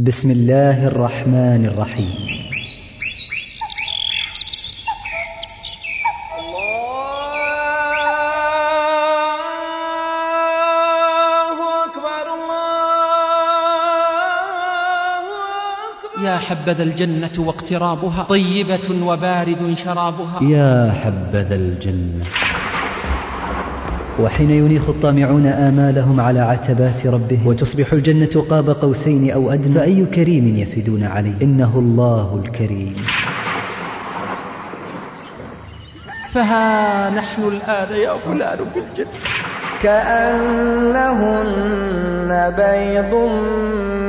بسم الله الرحمن الرحيم الله أكبر الله أكبر يا حبذا الجنة واقترابها طيبة وبارد شرابها. يا حبذا الجنة. وحين ينيخ الطامعون آمالهم على عتبات ربهم وتصبح الجنة قاب قوسين أو أدنى فأي كريم يفدون عليه إنه الله الكريم. فها نحن الآن يا فلان في الجنة. كأنهن بيض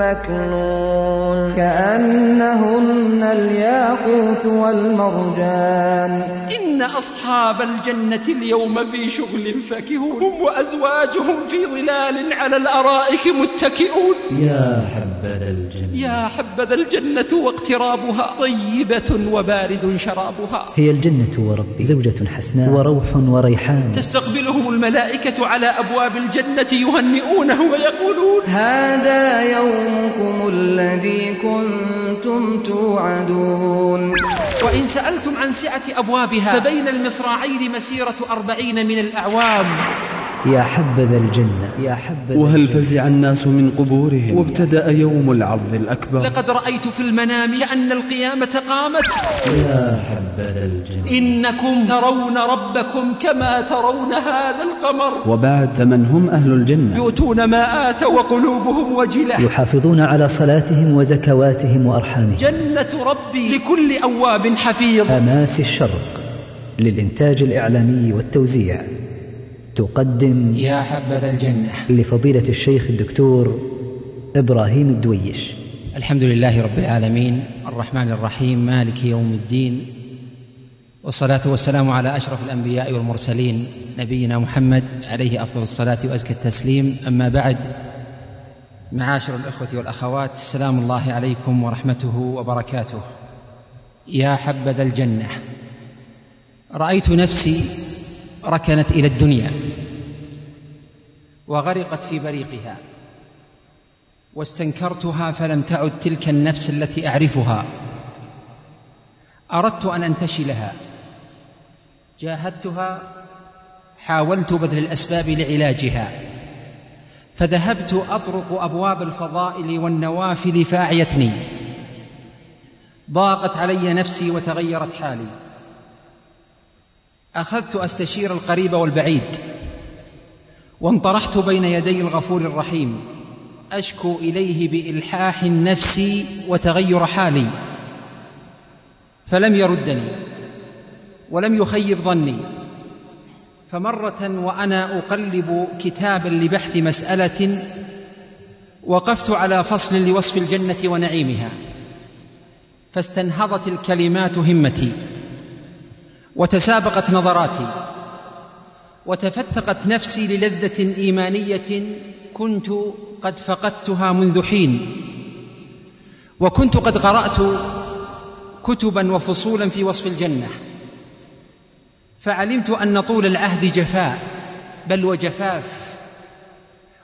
مكنون كأنهن الياقوت والمرجان إن أصحاب الجنة اليوم في شغل فاكهون هم وأزواجهم في ظلال على الأرائك متكئون. يا حبذا الجنة. يا حبذا الجنة واقترابها طيبة وبارد شرابها. هي الجنة وربي زوجة حسناء وروح وريحان. تستقبلهم الملائكة على أبواب الجنة يهنئونه ويقولون هذا يومكم الذي كنتم توعدون. وإن سألتم عن سعة أبوابها فبين المصراعين مسيرة أربعين من الأعوام. يا حبذا الجنة يا حبذا وهل. فزع الناس من قبورهم؟ وابتدأ يوم العرض الأكبر. لقد رأيت في المنام كأن القيامة قامت. يا حبذا الجنة. إنكم ترون ربكم كما ترون هذا القمر. وبعد فمن هم أهل الجنة. يؤتون ما آتوا وقلوبهم وجلة. يحافظون على صلاتهم وزكواتهم وأرحامهم. جنة ربي لكل أواب حفيظ. أماس الشرق للإنتاج الإعلامي والتوزيع. تقدم يا حبذا الجنة. لفضيلة الشيخ الدكتور إبراهيم الدويش. الحمد لله رب العالمين. الرحمن الرحيم. مالك يوم الدين. والصلاة والسلام على أشرف الأنبياء والمرسلين. نبينا محمد عليه أفضل الصلاة وأزكى التسليم. أما بعد معاشر الإخوة والأخوات سلام الله عليكم ورحمته وبركاته. يا حبذا الجنة. رأيت نفسي ركنت إلى الدنيا. وغرقت في بريقها. واستنكرتها فلم تعد تلك النفس التي أعرفها. أردت أن أنتشلها. جاهدتها حاولت بذل الأسباب لعلاجها. فذهبت أطرق أبواب الفضائل والنوافل فأعيتني. ضاقت علي نفسي وتغيرت حالي. أخذت أستشير القريب والبعيد. وانطرحت بين يدي الغفور الرحيم. أشكو إليه بإلحاح النفس وتغير حالي. فلم يردني ولم يخيب ظني. فمرة وأنا أقلب كتابا لبحث مسألة وقفت على فصل لوصف الجنة ونعيمها. فاستنهضت الكلمات همتي وتسابقت نظراتي. وتفتقت نفسي للذة إيمانية كنت قد فقدتها منذ حين. وكنت قد قرأت كتبا وفصولا في وصف الجنة. فعلمت أن طول العهد جفاء بل وجفاف.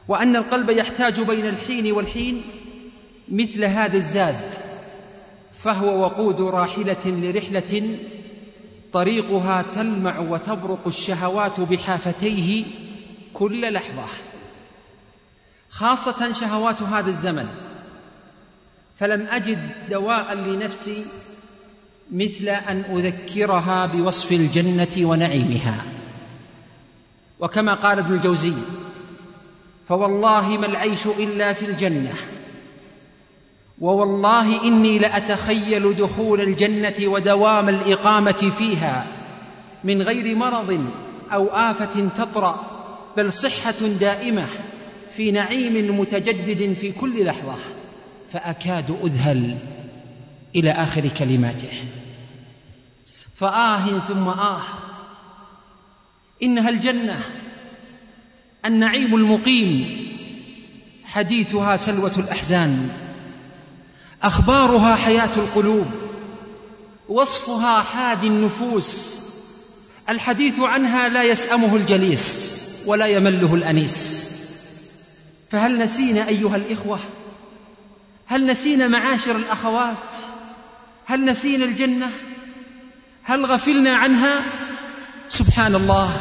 وأن القلب يحتاج بين الحين والحين مثل هذا الزاد فهو وقود راحلة لرحلة طريقها تلمع وتبرق الشهوات بحافتيه كل لحظة. خاصة شهوات هذا الزمن. فلم أجد دواء لنفسي مثل أن أذكرها بوصف الجنة ونعيمها. وكما قال ابن الجوزي فوالله ما العيش إلا في الجنة. ووالله إني لأتخيل دخول الجنة ودوام الإقامة فيها من غير مرض أو آفة تطرأ بل صحة دائمة في نعيم متجدد في كل لحظة فأكاد أذهل إلى آخر كلماته. فآه ثم آه إنها الجنة النعيم المقيم حديثها سلوة الأحزان. أخبارها حياة القلوب وصفها حادي النفوس. الحديث عنها لا يسأمه الجليس ولا يمله الأنيس. فهل نسينا أيها الإخوة؟ هل نسينا معاشر الأخوات؟ هل نسينا الجنة؟ هل غفلنا عنها؟ سبحان الله.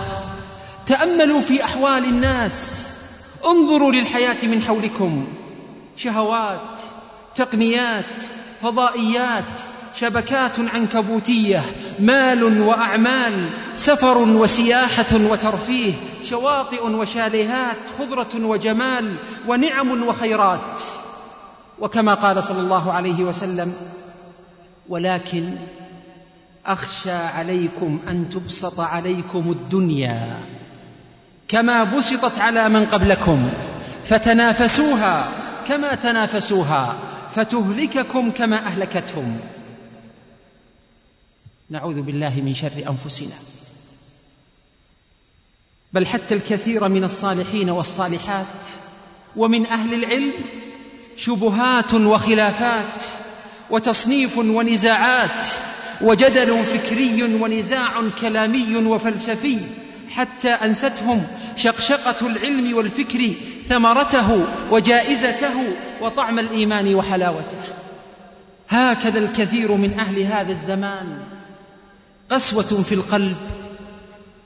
تأملوا في أحوال الناس. انظروا للحياة من حولكم. شهوات تقنيات فضائيات شبكات عنكبوتية مال وأعمال سفر وسياحة وترفيه شواطئ وشاليهات خضرة وجمال ونعم وخيرات. وكما قال صلى الله عليه وسلم ولكن أخشى عليكم أن تبسط عليكم الدنيا كما بسطت على من قبلكم فتنافسوها كما تنافسوها فتهلككم كما أهلكتهم. نعوذ بالله من شر أنفسنا. بل حتى الكثير من الصالحين والصالحات ومن أهل العلم شبهات وخلافات وتصنيف ونزاعات وجدل فكري ونزاع كلامي وفلسفي حتى أنستهم شقشقة العلم والفكر ثمرته وجائزته وطعم الإيمان وحلاوته. هكذا الكثير من أهل هذا الزمان قسوة في القلب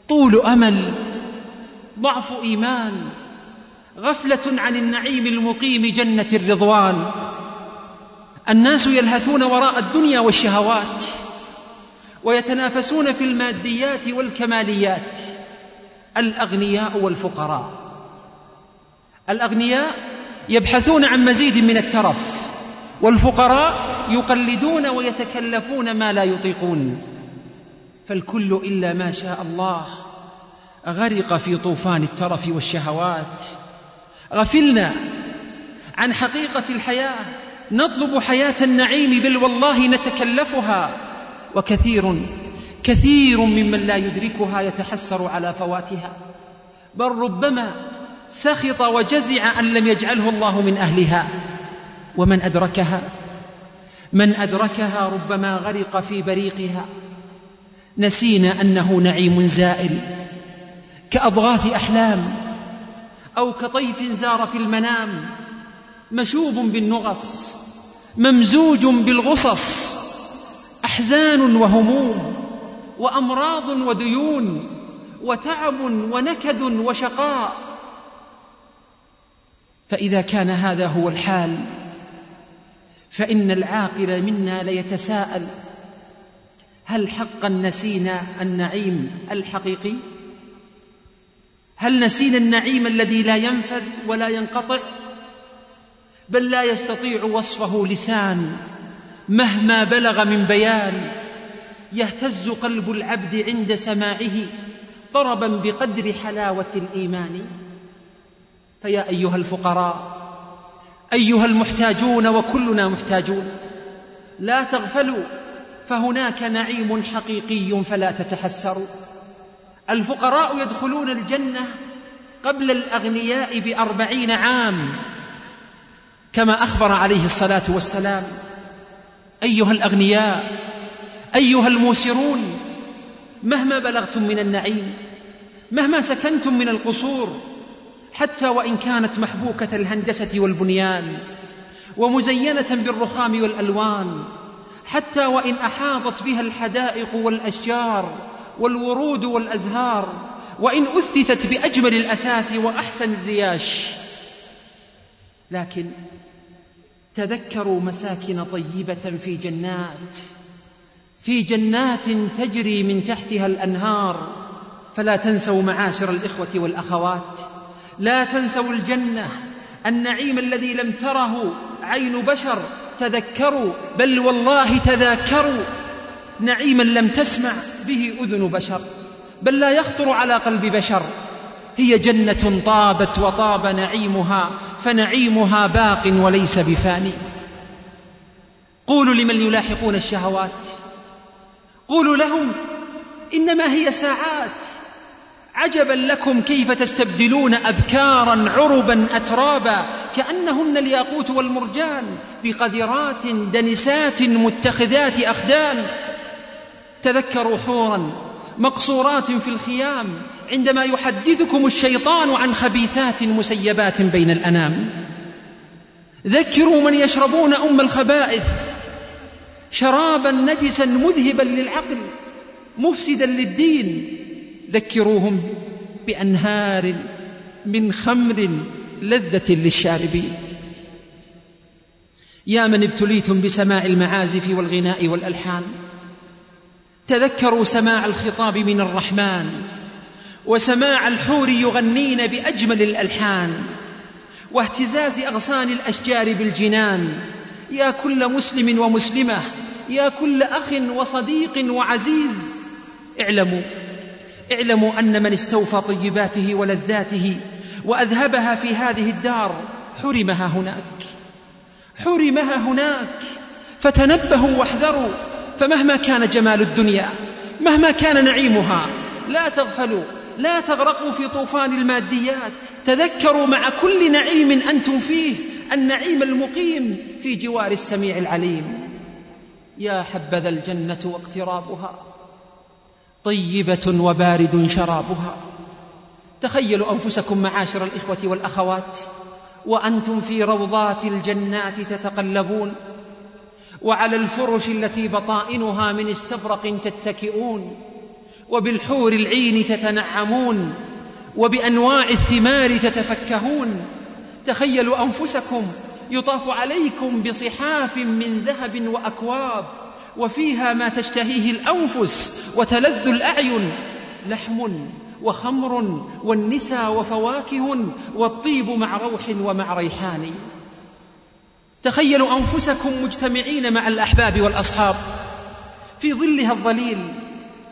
طول أمل ضعف إيمان غفلة عن النعيم المقيم جنة الرضوان. الناس يلهثون وراء الدنيا والشهوات ويتنافسون في الماديات والكماليات. الأغنياء والفقراء. الأغنياء يبحثون عن مزيد من الترف والفقراء يقلدون ويتكلفون ما لا يطيقون. فالكل إلا ما شاء الله غرق في طوفان الترف والشهوات. غفلنا عن حقيقة الحياة نطلب حياة النعيم بل والله نتكلفها وكثير كثير ممن لا يدركها يتحسر على فواتها. بل ربما سخط وجزع أن لم يجعله الله من أهلها. ومن أدركها؟ من أدركها ربما غرق في بريقها. نسينا أنه نعيم زائل كأضغاث أحلام أو كطيف زار في المنام مشوب بالنغص ممزوج بالغصص أحزان وهموم. وأمراض وديون وتعب ونكد وشقاء. فإذا كان هذا هو الحال فإن العاقل منا ليتساءل هل حقا نسينا النعيم الحقيقي؟ هل نسينا النعيم الذي لا ينفذ ولا ينقطع؟ بل لا يستطيع وصفه لسان مهما بلغ من بيان. يهتز قلب العبد عند سماعه ضربا بقدر حلاوة الإيمان. فيا أيها الفقراء أيها المحتاجون وكلنا محتاجون لا تغفلوا فهناك نعيم حقيقي فلا تتحسروا. الفقراء يدخلون الجنة قبل الأغنياء بأربعين عام كما أخبر عليه الصلاة والسلام. أيها الأغنياء أيها الموسرون مهما بلغتم من النعيم مهما سكنتم من القصور حتى وإن كانت محبوكة الهندسة والبنيان ومزينة بالرخام والألوان حتى وإن أحاطت بها الحدائق والأشجار والورود والأزهار وإن أثثت بأجمل الأثاث وأحسن الرياش. لكن تذكروا مساكن طيبة في جنات في جنات تجري من تحتها الأنهار. فلا تنسوا معاشر الإخوة والأخوات. لا تنسوا الجنة. النعيم الذي لم تره عين بشر تذكروا بل والله تذاكروا. نعيما لم تسمع به أذن بشر بل لا يخطر على قلب بشر. هي جنة طابت وطاب نعيمها فنعيمها باق وليس بفاني. قولوا لمن يلاحقون الشهوات. قولوا لهم إنما هي ساعات. عجبا لكم كيف تستبدلون أبكارا عربا أترابا كأنهن الياقوت والمرجان بقذرات دنسات متخذات أخدان. تذكروا حورا مقصورات في الخيام عندما يحدثكم الشيطان عن خبيثات مسيبات بين الأنام. ذكروا من يشربون أم الخبائث شرابا نجسا مذهبا للعقل مفسدا للدين. ذكروهم بأنهار من خمر لذة للشاربين. يا من ابتليتم بسماع المعازف والغناء والألحان. تذكروا سماع الخطاب من الرحمن وسماع الحور يغنين بأجمل الألحان. واهتزاز أغصان الأشجار بالجنان. يا كل مسلم ومسلمة يا كل أخ وصديق وعزيز. اعلموا اعلموا أن من استوفى طيباته ولذاته وأذهبها في هذه الدار حرمها هناك. حرمها هناك. فتنبهوا واحذروا فمهما كان جمال الدنيا مهما كان نعيمها لا تغفلوا لا تغرقوا في طوفان الماديات. تذكروا مع كل نعيم أنتم فيه النعيم المقيم في جوار السميع العليم. يا حبذا الجنة واقترابها طيبة وبارد شرابها. تخيلوا أنفسكم معاشر الإخوة والأخوات وأنتم في روضات الجنات تتقلبون وعلى الفرش التي بطائنها من استبرق تتكئون وبالحور العين تتنعمون وبأنواع الثمار تتفكهون. تخيلوا أنفسكم يطاف عليكم بصحاف من ذهب وأكواب وفيها ما تشتهيه الأنفس وتلذ الأعين لحم وخمر والنسى وفواكه والطيب مع روح ومع ريحان. تخيلوا أنفسكم مجتمعين مع الأحباب والأصحاب. في ظلها الظليل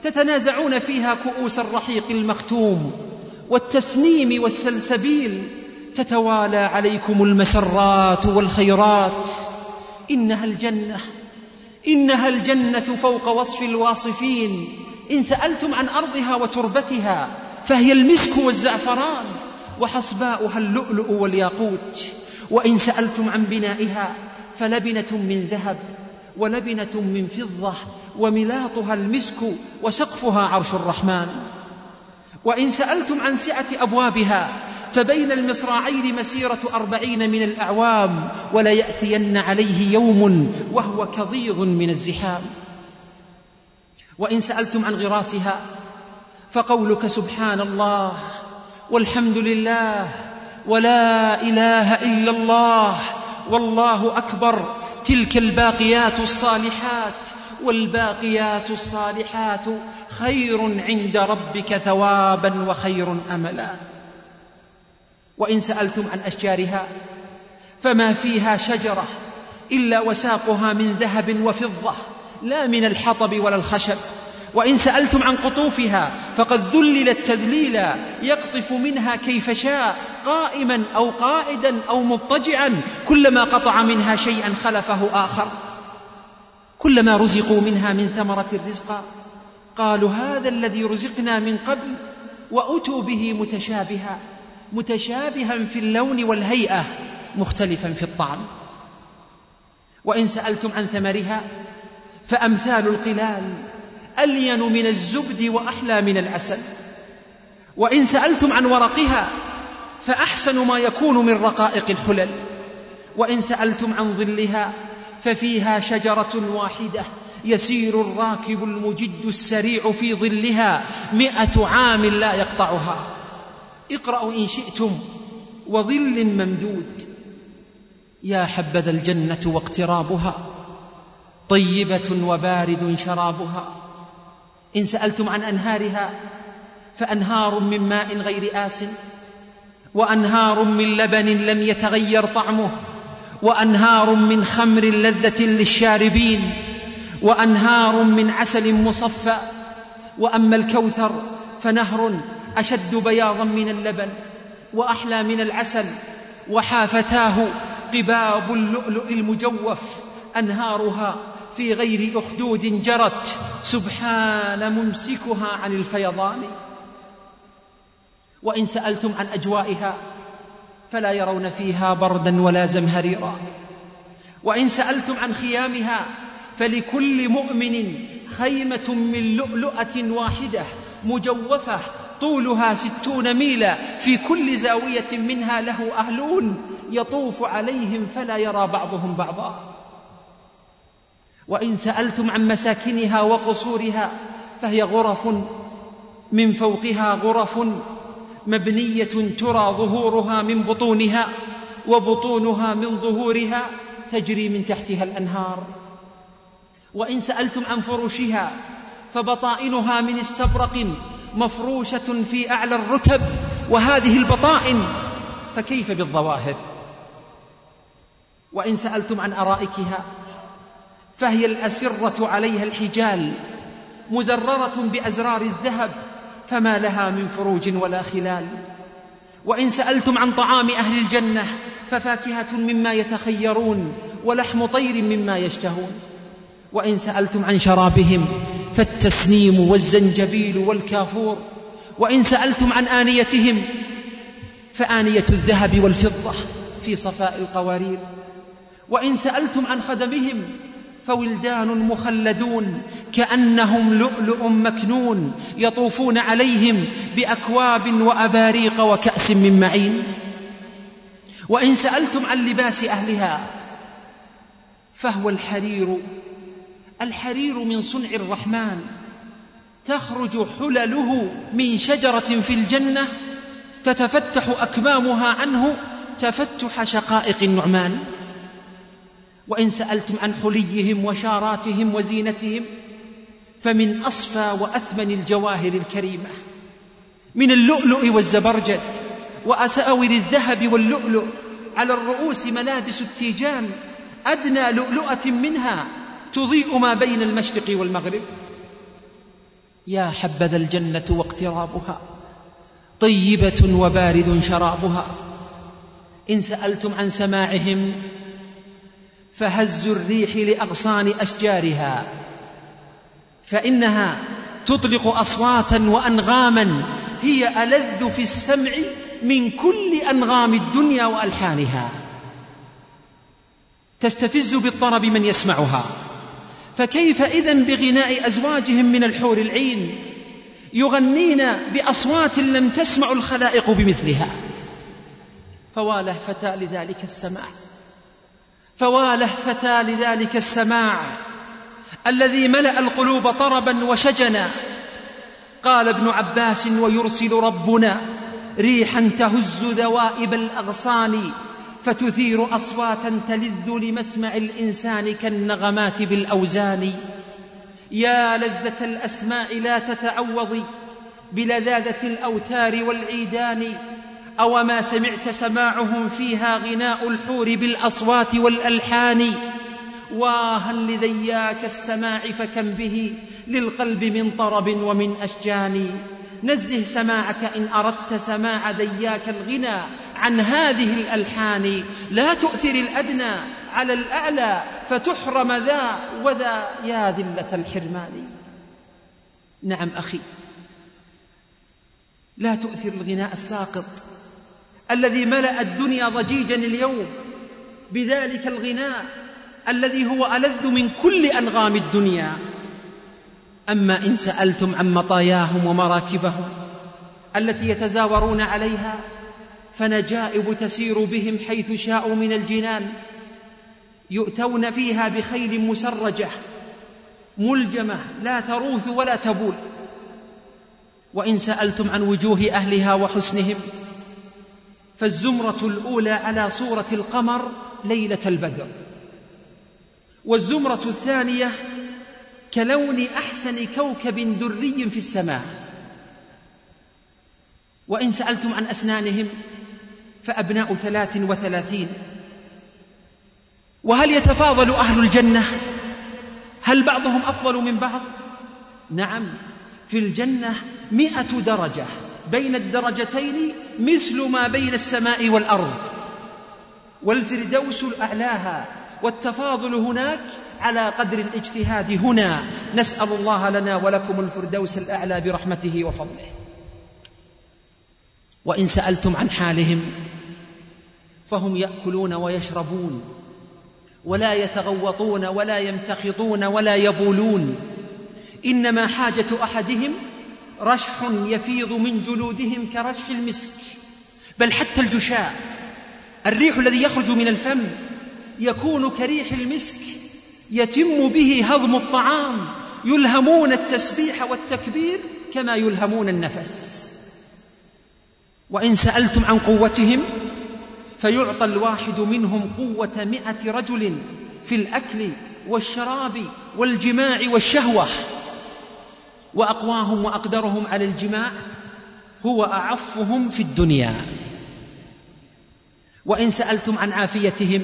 تتنازعون فيها كؤوس الرحيق المختوم والتسنيم والسلسبيل تتوالى عليكم المسرات والخيرات. إنها الجنة إنها الجنة فوق وصف الواصفين. إن سألتم عن أرضها وتربتها فهي المسك والزعفران وحصباؤها اللؤلؤ والياقوت. وإن سألتم عن بنائها فلبنة من ذهب ولبنة من فضة وملاطها المسك وسقفها عرش الرحمن. وإن سألتم عن سعة أبوابها فبين المصراعين مسيرة أربعين من الأعوام ولياتين عليه يوم وهو كظيظ من الزحام. وإن سألتم عن غراسها فقولك سبحان الله والحمد لله ولا إله إلا الله والله أكبر. تلك الباقيات الصالحات والباقيات الصالحات خير عند ربك ثوابا وخير أملا. وإن سألتم عن أشجارها فما فيها شجرة إلا وساقها من ذهب وفضة لا من الحطب ولا الخشب. وإن سألتم عن قطوفها فقد ذللت تذليلا يقطف منها كيف شاء قائما أو قاعدا أو مضطجعا كلما قطع منها شيئا خلفه آخر. كلما رزقوا منها من ثمرة الرزق قالوا هذا الذي رزقنا من قبل وأتوا به متشابها. متشابها في اللون والهيئة مختلفا في الطعم. وإن سألتم عن ثمرها فأمثال القلال ألين من الزبد وأحلى من العسل. وإن سألتم عن ورقها فأحسن ما يكون من رقائق الحلل وإن سألتم عن ظلها ففيها شجرة واحدة يسير الراكب المجد السريع في ظلها مائه عام لا يقطعها. اقرأوا إن شئتم وظل ممدود. يا حبذا الجنة واقترابها طيبة وبارد شرابها. إن سألتم عن أنهارها فأنهار من ماء غير آس وأنهار من لبن لم يتغير طعمه وأنهار من خمر لذة للشاربين وأنهار من عسل مصفى. وأما الكوثر فنهر أشد بياضا من اللبن وأحلى من العسل وحافتاه قباب اللؤلؤ المجوف أنهارها في غير أخدود جرت سبحان ممسكها عن الفيضان. وإن سألتم عن أجوائها فلا يرون فيها بردا ولا زمهريرا. وإن سألتم عن خيامها فلكل مؤمن خيمة من لؤلؤة واحدة مجوفة طولها ستون ميلا في كل زاوية منها له أهلون يطوف عليهم فلا يرى بعضهم بعضا. وإن سألتم عن مساكنها وقصورها فهي غرف من فوقها غرف مبنية ترى ظهورها من بطونها وبطونها من ظهورها تجري من تحتها الأنهار. وإن سألتم عن فرشها فبطائنها من استبرق مفروشة في أعلى الرتب وهذه البطائن. فكيف بالظواهر؟ وإن سألتم عن أرائكها فهي الأسرة عليها الحجال مزررة بأزرار الذهب فما لها من فروج ولا خلال. وإن سألتم عن طعام أهل الجنة ففاكهة مما يتخيرون ولحم طير مما يشتهون. وإن سألتم عن شرابهم فالتسنيم والزنجبيل والكافور وإن سألتم عن آنيتهم فآنية الذهب والفضة في صفاء القوارير. وإن سألتم عن خدمهم فولدان مخلدون كأنهم لؤلؤ مكنون يطوفون عليهم بأكواب وأباريق وكأس من معين. وإن سألتم عن لباس أهلها فهو الحرير الحرير من صنع الرحمن. تخرج حلله من شجرة في الجنة تتفتح أكمامها عنه تفتح شقائق النعمان. وإن سألتم عن حليهم وشاراتهم وزينتهم فمن أصفى وأثمن الجواهر الكريمة. من اللؤلؤ والزبرجد وأساور الذهب واللؤلؤ على الرؤوس ملابس التيجان أدنى لؤلؤة منها. تضيء ما بين المشرق والمغرب. يا حبذا الجنة واقترابها طيبة وبارد شرابها. إن سألتم عن سماعهم فهز الريح لأغصان أشجارها فإنها تطلق أصواتا وأنغاما هي ألذ في السمع من كل أنغام الدنيا وألحانها. تستفز بالطرب من يسمعها. فكيف إذن بغناء أزواجهم من الحور العين يغنين بأصوات لم تسمع الخلائق بمثلها؟ فوالة فتى لذلك السماع. فوالة فتى لذلك السماع. الذي ملأ القلوب طربا وشجنا. قال ابن عباس ويرسل ربنا ريحا تهز ذوائب الأغصان. فتثير أصواتا تلذ لمسمع الإنسان كالنغمات بالأوزان. يا لذة الأسماع لا تتعوضي بلذاذة الأوتار والعيدان. أو ما سمعت سماعهم فيها غناء الحور بالأصوات والألحان. واها لذياك السماع فكم به للقلب من طرب ومن أشجان. نزه سماعك إن أردت سماع ذياك الغنى عن هذه الألحان. لا تؤثر الأدنى على الأعلى فتحرم ذا وذا يا ذلة الحرمان. نعم أخي. لا تؤثر الغناء الساقط الذي ملأ الدنيا ضجيجا اليوم بذلك الغناء الذي هو ألذ من كل أنغام الدنيا. أما إن سألتم عن مطاياهم ومراكبهم التي يتزاورون عليها فنجائب تسير بهم حيث شاءوا من الجنان يؤتون فيها بخيل مسرجة ملجمة لا تروث ولا تبول. وإن سألتم عن وجوه أهلها وحسنهم فالزمرة الأولى على صورة القمر ليلة البدر. والزمرة الثانية كلون أحسن كوكب دري في السماء. وإن سألتم عن أسنانهم فأبناء ثلاث وثلاثين. وهل يتفاضل أهل الجنة؟ هل بعضهم أفضل من بعض؟ نعم في الجنة مئة درجة بين الدرجتين مثل ما بين السماء والأرض. والفردوس الأعلاها والتفاضل هناك على قدر الاجتهاد هنا. نسأل الله لنا ولكم الفردوس الأعلى برحمته وفضله. وإن سألتم عن حالهم فهم يأكلون ويشربون ولا يتغوطون ولا يمتخطون ولا يبولون. إنما حاجة أحدهم رشح يفيض من جلودهم كرشح المسك. بل حتى الجشاء الريح الذي يخرج من الفم يكون كريح المسك يتم به هضم الطعام يلهمون التسبيح والتكبير كما يلهمون النفس. وإن سألتم عن قوتهم فيعطى الواحد منهم قوة مئة رجل في الأكل والشراب والجماع والشهوة. وأقواهم وأقدرهم على الجماع هو أعفهم في الدنيا. وإن سألتم عن عافيتهم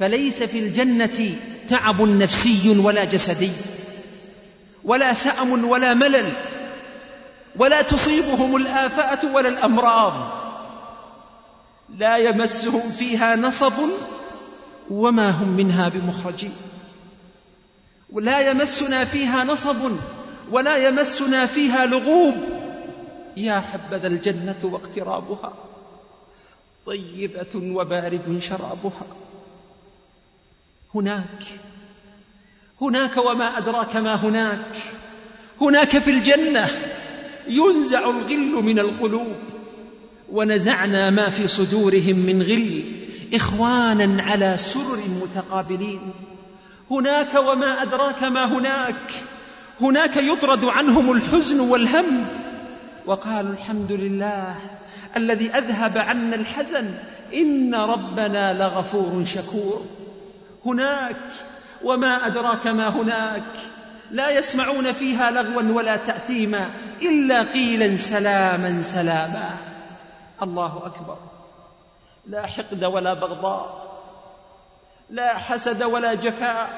فليس في الجنة تعب نفسي ولا جسدي ولا سأم ولا ملل ولا تصيبهم الآفات ولا الأمراض. لا يمسهم فيها نصب وما هم منها بمخرجين. ولا يمسنا فيها نصب ولا يمسنا فيها لغوب. يا حبذا الجنة واقترابها طيبة وبارد شرابها. هناك. هناك وما أدراك ما هناك. هناك في الجنة ينزع الغل من القلوب. ونزعنا ما في صدورهم من غل إخوانا على سرر متقابلين. هناك وما أدراك ما هناك. هناك يطرد عنهم الحزن والهم. وقالوا الحمد لله الذي أذهب عنا الحزن. إن ربنا لغفور شكور. هناك وما أدراك ما هناك. لا يسمعون فيها لغوا ولا تأثيما إلا قيلا سلاما سلاما. الله أكبر. لا حقد ولا بغضاء. لا حسد ولا جفاء.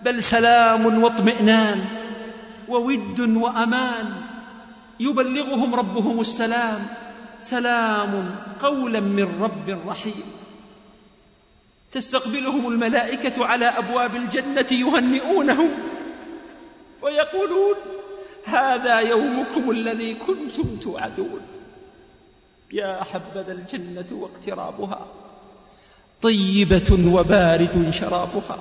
بل سلام واطمئنان وود وأمان. يبلغهم ربهم السلام. سلام قولا من رب رحيم. تستقبلهم الملائكة على أبواب الجنة يهنئونهم ويقولون هذا يومكم الذي كنتم توعدون. يا حبذا الجنة واقترابها طيبة وبارد شرابها.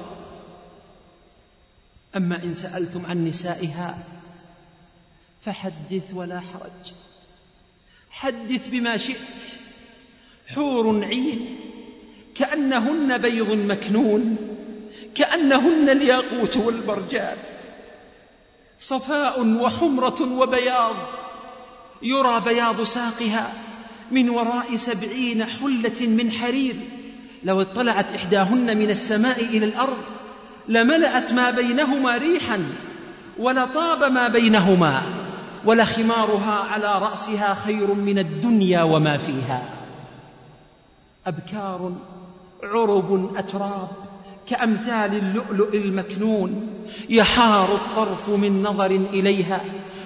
أما إن سألتم عن نسائها فحدث ولا حرج. حدث بما شئت حور عين. كأنهن بيض مكنون كأنهن الياقوت والبرجان. صفاء وحمرة وبياض يرى بياض ساقها من وراء سبعين حلة من حرير. لو اطلعت إحداهن من السماء إلى الأرض لملأت ما بينهما ريحا ولطاب ما بينهما ولخمارها على رأسها خير من الدنيا وما فيها. أبكار عرب أتراب كأمثال اللؤلؤ المكنون يحار الطرف من نظر إليها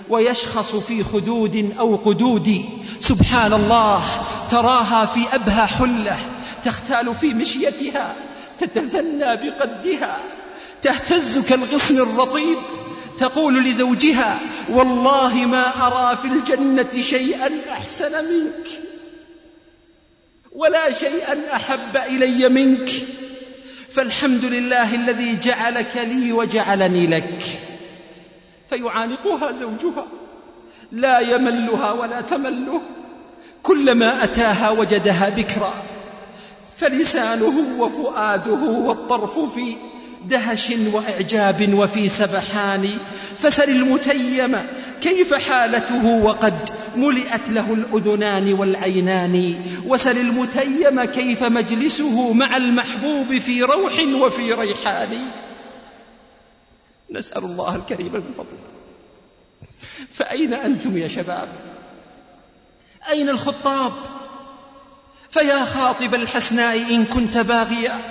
ويشخص في خدود أو قدود سبحان الله تراها في أبهى حلة تختال في مشيتها تتثنى بقدها تهتز كالغصن الرطيب تقول لزوجها والله ما أرى في الجنة شيئا أحسن منك. ولا شيئا أحب إلي منك فالحمد لله الذي جعلك لي وجعلني لك. فيعانقها زوجها لا يملها ولا تمله. كلما أتاها وجدها بكرا فلسانه وفؤاده والطرف في دهش وإعجاب وفي سبحان. فسل المتيم كيف حالته وقد ملئت له الأذنان والعينان؟ وسل المتيم كيف مجلسه مع المحبوب في روح وفي ريحان؟ نسأل الله الكريم من فضله فأين أنتم يا شباب؟ أين الخطاب؟ فيا خاطب الحسناء إن كنت باغيا.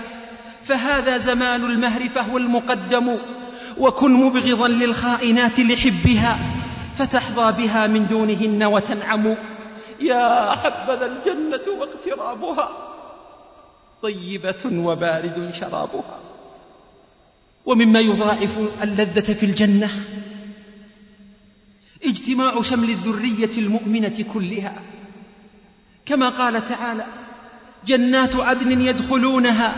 فهذا زمان المهر فهو المقدم وكن مبغضا للخائنات لحبها. فتحظى بها من دونهن وتنعم. يا حبذا الجنة واقترابها. طيبة وبارد شرابها. ومما يضاعف اللذة في الجنة. اجتماع شمل الذرية المؤمنة كلها. كما قال تعالى جنات عدن يدخلونها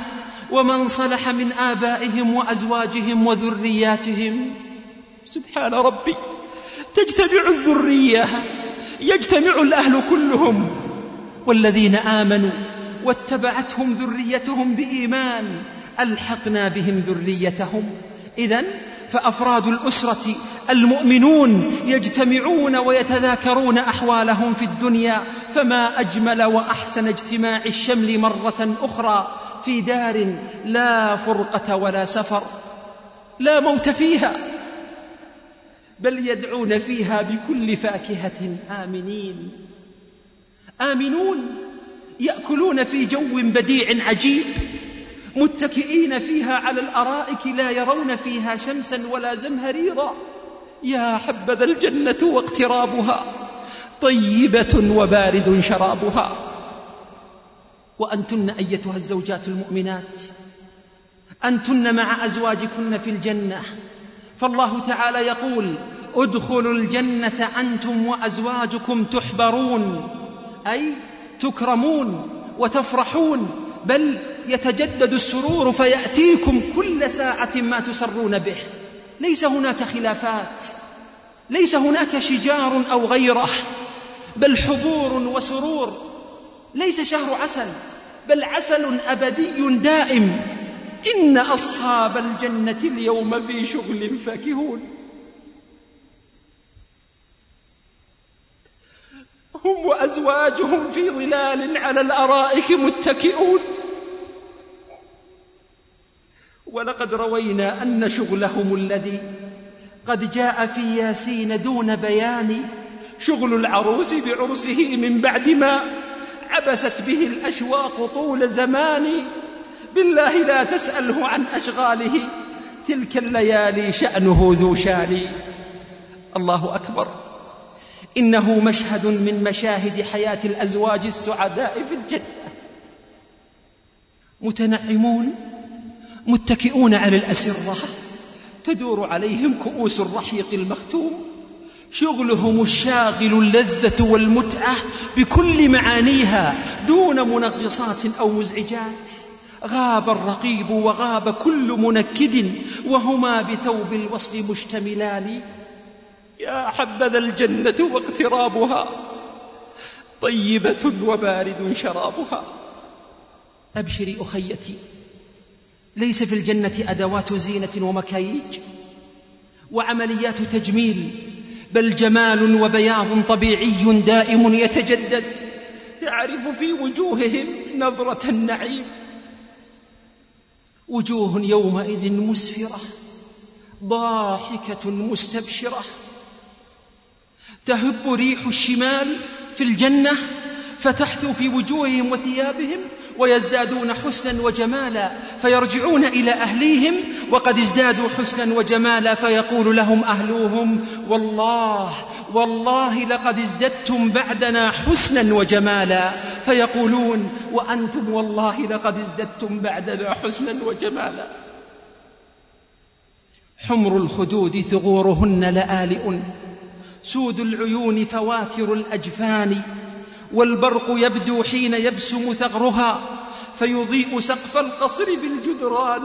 ومن صلح من آبائهم وأزواجهم وذرياتهم. سبحان ربي. تجتمع الذرية يجتمع الأهل كلهم. والذين آمنوا واتبعتهم ذريتهم بإيمان ألحقنا بهم ذريتهم. إذا فأفراد الأسرة المؤمنون يجتمعون ويتذاكرون أحوالهم في الدنيا فما أجمل وأحسن اجتماع الشمل مرة أخرى في دار لا فرقة ولا سفر لا موت فيها. بل يدعون فيها بكل فاكهة آمنين. آمنون يأكلون في جو بديع عجيب متكئين فيها على الأرائك لا يرون فيها شمسا ولا زمهريرا. يا حبذا الجنة واقترابها طيبة وبارد شرابها. وأنتن أيتها الزوجات المؤمنات أنتن مع أزواجكن في الجنة. فالله تعالى يقول ادخلوا الجنة أنتم وأزواجكم تحبرون أي تكرمون وتفرحون بل يتجدد السرور فيأتيكم كل ساعة ما تسرون به. ليس هناك خلافات ليس هناك شجار أو غيره بل حبور وسرور ليس شهر عسل بل عسل أبدي دائم. إن أصحاب الجنة اليوم في شغل فاكهون. هم وأزواجهم في ظلال على الأرائك متكئون. ولقد روينا أن شغلهم الذي قد جاء في ياسين دون بيان شغل العروس بعرسه من بعد ما عبثت به الأشواق طول زمان. بالله لا تسأله عن أشغاله. تلك الليالي شأنه ذو شان. الله أكبر. إنه مشهد من مشاهد حياة الأزواج السعداء في الجنة. متنعمون متكئون على الأسرة. تدور عليهم كؤوس الرحيق المختوم. شغلهم الشاغل اللذة والمتعة بكل معانيها دون منغصات أو مزعجات. غاب الرقيب وغاب كل منكد وهما بثوب الوصل مشتملان. يا حبذا الجنة واقترابها طيبة وبارد شرابها. أبشري أخيتي ليس في الجنة أدوات زينة ومكاييج وعمليات تجميل بل جمال وبياض طبيعي دائم يتجدد تعرف في وجوههم نظرة النعيم. وجوه يومئذ مسفرة ضاحكة مستبشرة. تهب ريح الشمال في الجنة فتحثو في وجوههم وثيابهم ويزدادون حسنا وجمالا فيرجعون إلى أهليهم وقد ازدادوا حسنا وجمالا فيقول لهم أهلوهم والله والله لقد ازددتم بعدنا حسنا وجمالا فيقولون وأنتم والله لقد ازددتم بعدنا حسنا وجمالا. حمر الخدود ثغورهن لآلئ سود العيون فواتر الأجفان والبرق يبدو حين يبسم ثغرها فيضيء سقف القصر بالجدران.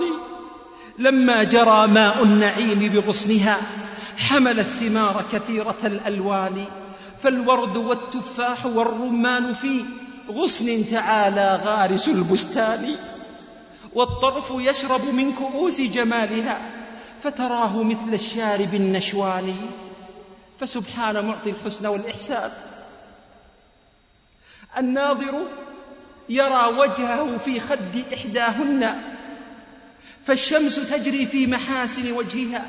لما جرى ماء النعيم بغصنها حمل الثمار كثيرة الألوان. فالورد والتفاح والرمان في غصن تعالى غارس البستان. والطرف يشرب من كؤوس جمالها فتراه مثل الشارب النشوان. فسبحان معطي الحسن والإحسان. الناظر يرى وجهه في خد إحداهن فالشمس تجري في محاسن وجهها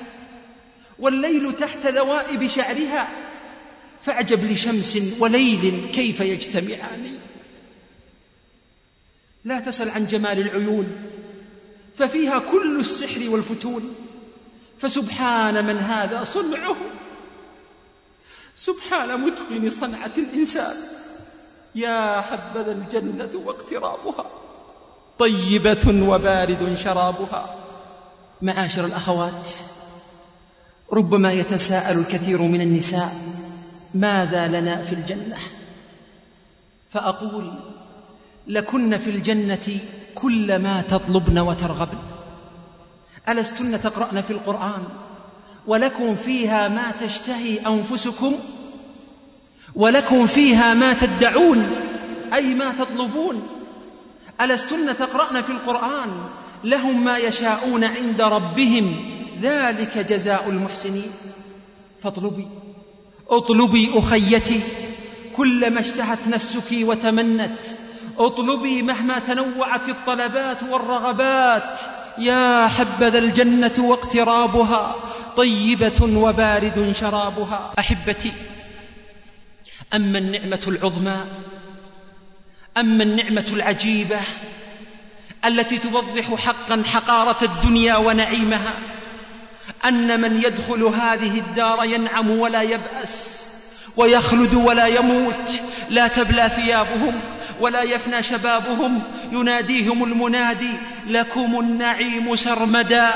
والليل تحت ذوائب شعرها فأعجب لشمس وليل كيف يجتمعان. لا تسل عن جمال العيون ففيها كل السحر والفتون فسبحان من هذا صنعه؟ سبحان متقن صنعة الإنسان. يا حبذا الجنة واقترابها. طيبة وبارد شرابها. معاشر الأخوات ربما يتساءل الكثير من النساء ماذا لنا في الجنة؟ فأقول لكن في الجنة كل ما تطلبن وترغبن. ألستن تقرأن في القرآن؟ ولكم فيها ما تشتهي أنفسكم؟ ولكم فيها ما تدعون أي ما تطلبون. ألستن تقرأن في القرآن؟ لهم ما يشاءون عند ربهم. ذلك جزاء المحسنين. فاطلبي اطلبي أخيتي كل ما اشتهت نفسك وتمنت اطلبي مهما تنوعت الطلبات والرغبات. يا حبذا الجنة واقترابها طيبة وبارد شرابها. أحبتي أما النعمة العظمى أما النعمة العجيبة التي توضح حقا حقارة الدنيا ونعيمها أن من يدخل هذه الدار ينعم ولا يبأس ويخلد ولا يموت لا تبلى ثيابهم. ولا يفنى شبابهم يناديهم المنادي لكم النعيم سرمدا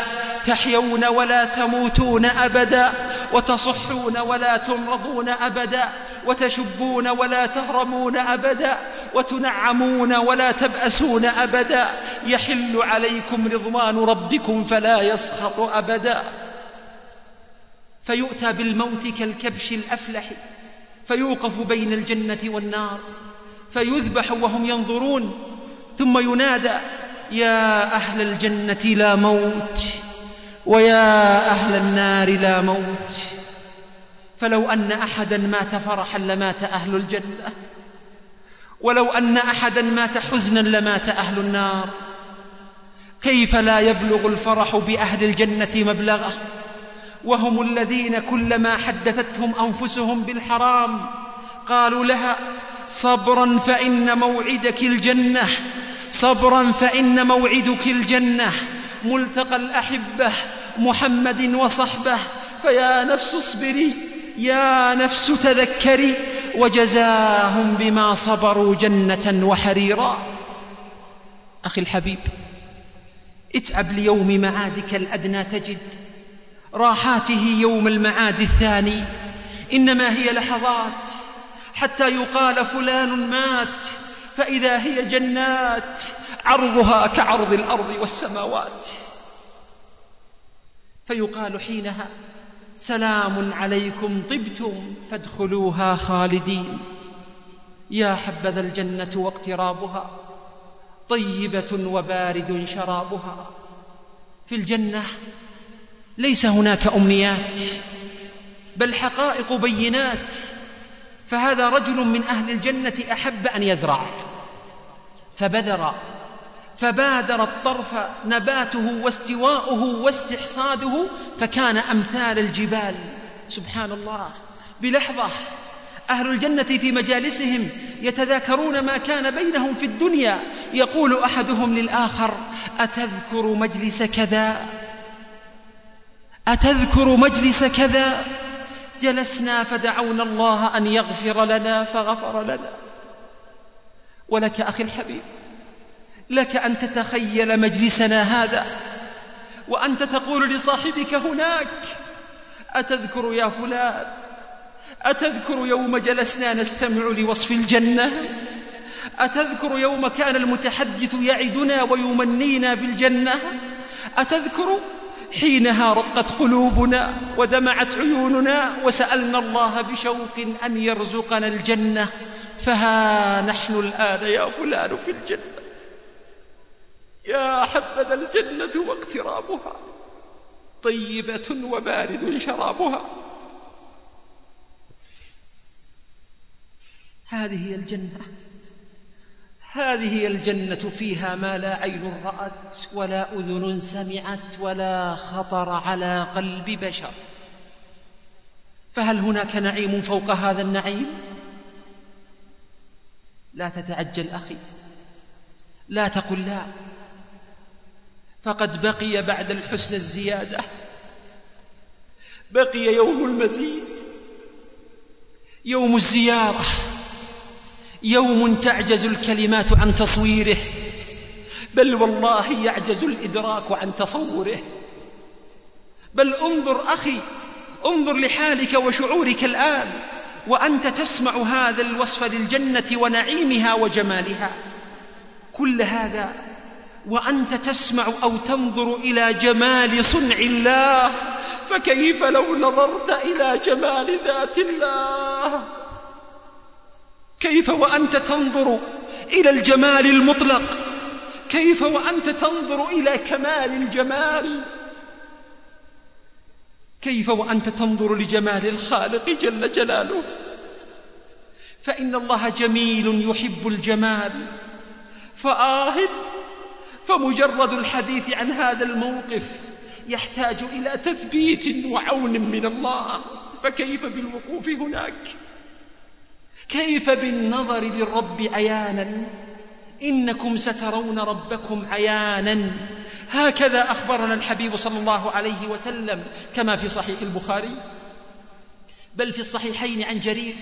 تحيون ولا تموتون أبدا وتصحون ولا تمرضون أبدا وتشبون ولا تهرمون أبدا وتنعمون ولا تبأسون أبدا يحل عليكم رضوان ربكم فلا يسخط أبدا. فيؤتى بالموت كالكبش الأفلح فيوقف بين الجنة والنار. فيذبح وهم ينظرون. ثم ينادى يا أهل الجنة لا موت ويا أهل النار لا موت. فلو أن احدا مات فرحا لمات أهل الجنة. ولو أن احدا مات حزنا لمات أهل النار. كيف لا يبلغ الفرح بأهل الجنة مبلغه؟ وهم الذين كلما حدثتهم أنفسهم بالحرام قالوا لها صبرا فإن موعدك الجنة. صبرا فإن موعدك الجنة. ملتقى الأحبة محمد وصحبه. فيا نفس اصبري يا نفس تذكري. وجزاهم بما صبروا جنة وحريرا. أخي الحبيب اتعب ليوم معادك الأدنى تجد. راحاته يوم المعاد الثاني. إنما هي لحظات حتى يقال فلان مات فإذا هي جنات عرضها كعرض الأرض والسماوات. فيقال حينها سلام عليكم طبتم فادخلوها خالدين. يا حبذا الجنة واقترابها طيبة وبارد شرابها. في الجنة ليس هناك أمنيات بل حقائق بينات. فهذا رجل من أهل الجنة أحب أن يزرع. فبذر فبادر الطرف نباته واستواؤه واستحصاده فكان أمثال الجبال. سبحان الله. بلحظة أهل الجنة في مجالسهم يتذاكرون ما كان بينهم في الدنيا. يقول أحدهم للآخر أتذكر مجلس كذا؟ أتذكر مجلس كذا؟ جلسنا فدعونا الله أن يغفر لنا فغفر لنا. ولك أخي الحبيب لك أن تتخيل مجلسنا هذا وأنت تقول لصاحبك هناك أتذكر يا فلان أتذكر يوم جلسنا نستمع لوصف الجنة أتذكر يوم كان المتحدث يعدنا ويمنينا بالجنة أتذكر حينها رقت قلوبنا ودمعت عيوننا وسألنا الله بشوق أن يرزقنا الجنة. فها نحن الآن يا فلان في الجنة. يا حبذا الجنة واقترابها. طيبة وبارد شرابها. هذه هي الجنة. هذه الجنة فيها ما لا عين رأت ولا أذن سمعت ولا خطر على قلب بشر. فهل هناك نعيم فوق هذا النعيم؟ لا تتعجل أخي. لا تقل لا. فقد بقي بعد الحسن الزيادة. بقي يوم المزيد. يوم الزيارة. يوم تعجز الكلمات عن تصويره. بل والله يعجز الإدراك عن تصوره. بل انظر أخي انظر لحالك وشعورك الآن وأنت تسمع هذا الوصف للجنة ونعيمها وجمالها. كل هذا وأنت تسمع أو تنظر إلى جمال صنع الله فكيف لو نظرت إلى جمال ذات الله؟ كيف وأنت تنظر إلى الجمال المطلق؟ كيف وأنت تنظر إلى كمال الجمال؟ كيف وأنت تنظر لجمال الخالق جل جلاله؟ فإن الله جميل يحب الجمال. فآه فمجرد الحديث عن هذا الموقف يحتاج إلى تثبيت وعون من الله. فكيف بالوقوف هناك؟ كيف بالنظر للرب عيانا؟ إنكم سترون ربكم عيانا. هكذا أخبرنا الحبيب صلى الله عليه وسلم كما في صحيح البخاري. بل في الصحيحين عن جرير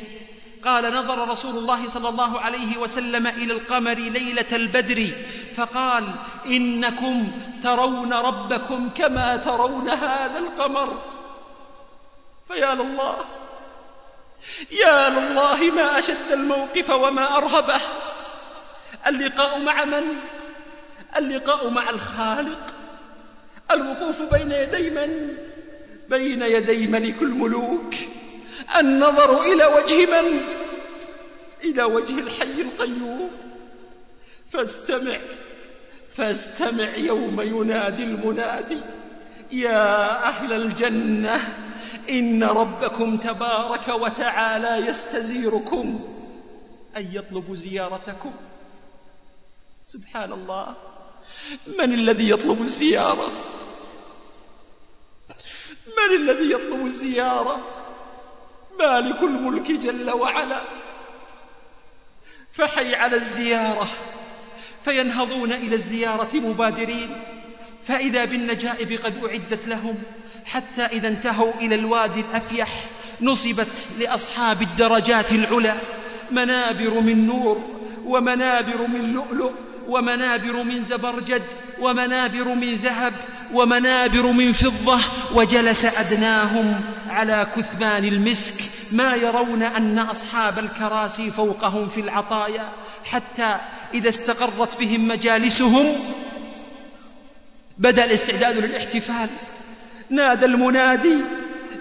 قال نظر رسول الله صلى الله عليه وسلم إلى القمر ليلة البدر فقال إنكم ترون ربكم كما ترون هذا القمر. فيا لله! يا لله ما أشد الموقف وما أرهبه. اللقاء مع من؟ اللقاء مع الخالق. الوقوف بين يدي من؟ بين يدي ملك الملوك. النظر إلى وجه من؟ إلى وجه الحي القيوم. فاستمع فاستمع يوم ينادي المنادي. يا أهل الجنة إن ربكم تبارك وتعالى يستزيركم أن يطلب زيارتكم. سبحان الله من الذي يطلب الزيارة؟ من الذي يطلب الزيارة؟ مالك الملك جل وعلا. فحي على الزيارة. فينهضون إلى الزيارة مبادرين. فإذا بالنجائب قد أعدت لهم. حتى إذا انتهوا إلى الوادي الأفيح نصبت لأصحاب الدرجات العلى. منابر من نور ومنابر من لؤلؤ ومنابر من زبرجد ومنابر من ذهب ومنابر من فضة. وجلس أدناهم على كثمان المسك ما يرون أن أصحاب الكراسي فوقهم في العطايا. حتى إذا استقرت بهم مجالسهم بدأ الاستعداد للاحتفال. نادى المنادي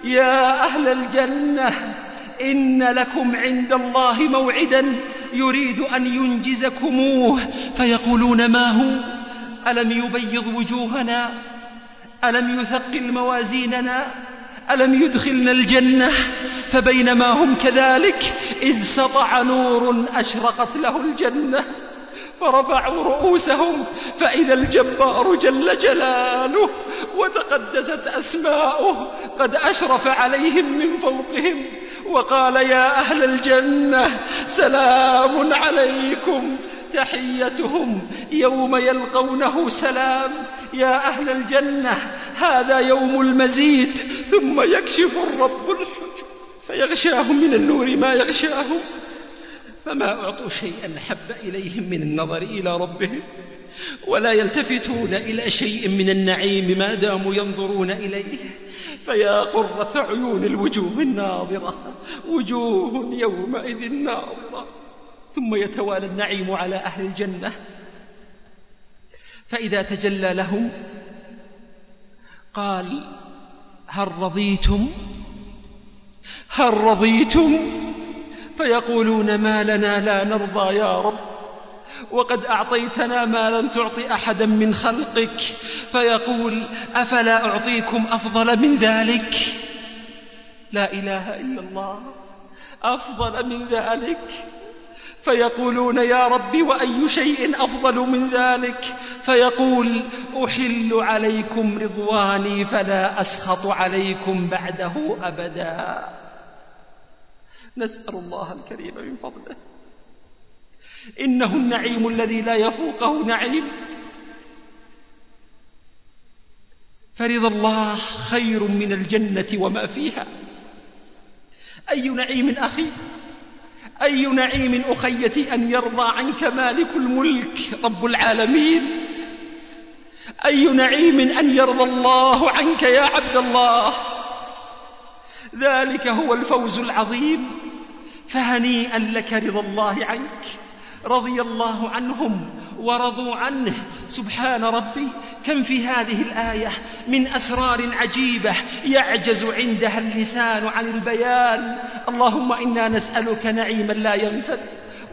يا أهل الجنة إن لكم عند الله موعدا يريد أن ينجزكموه. فيقولون ما هو؟ ألم يبيض وجوهنا؟ ألم يثقل موازيننا؟ ألم يدخلنا الجنة؟ فبينما هم كذلك إذ سطع نور أشرقت له الجنة. فرفعوا رؤوسهم فإذا الجبار جل جلاله وتقدست أسماؤه قد أشرف عليهم من فوقهم وقال يا أهل الجنة سلام عليكم. تحيتهم يوم يلقونه سلام. يا أهل الجنة هذا يوم المزيد ثم يكشف الرب الحجب فيغشاهم من النور ما يغشاهم. فما أعطوا شيئا حب إليهم من النظر إلى ربهم ولا يلتفتون إلى شيء من النعيم ما داموا ينظرون إليه. فيا قرة عيون الوجوه الناظرة وجوه يومئذ ناظرة. ثم يتوالى النعيم على أهل الجنة. فإذا تجلى لهم قال هل رضيتم؟ هل رضيتم؟ فيقولون ما لنا لا نرضى يا رب. وقد أعطيتنا ما لم تعط أحدا من خلقك. فيقول أفلا أعطيكم أفضل من ذلك؟ لا إله إلا الله. أفضل من ذلك. فيقولون يا رب وأي شيء أفضل من ذلك؟ فيقول أحل عليكم رضواني فلا أسخط عليكم بعده أبدا. نسأل الله الكريم من فضله. إنه النعيم الذي لا يفوقه نعيم. فرضا الله خير من الجنة وما فيها. أي نعيم أخي؟ أي نعيم أخيتي أن يرضى عنك مالك الملك رب العالمين؟ أي نعيم أن يرضى الله عنك يا عبد الله؟ ذلك هو الفوز العظيم. فهنيئا لك رضا الله عنك. رضي الله عنهم ورضوا عنه. سبحان ربي كم في هذه الآية من أسرار عجيبة يعجز عندها اللسان عن البيان. اللهم إنا نسألك نعيما لا ينفد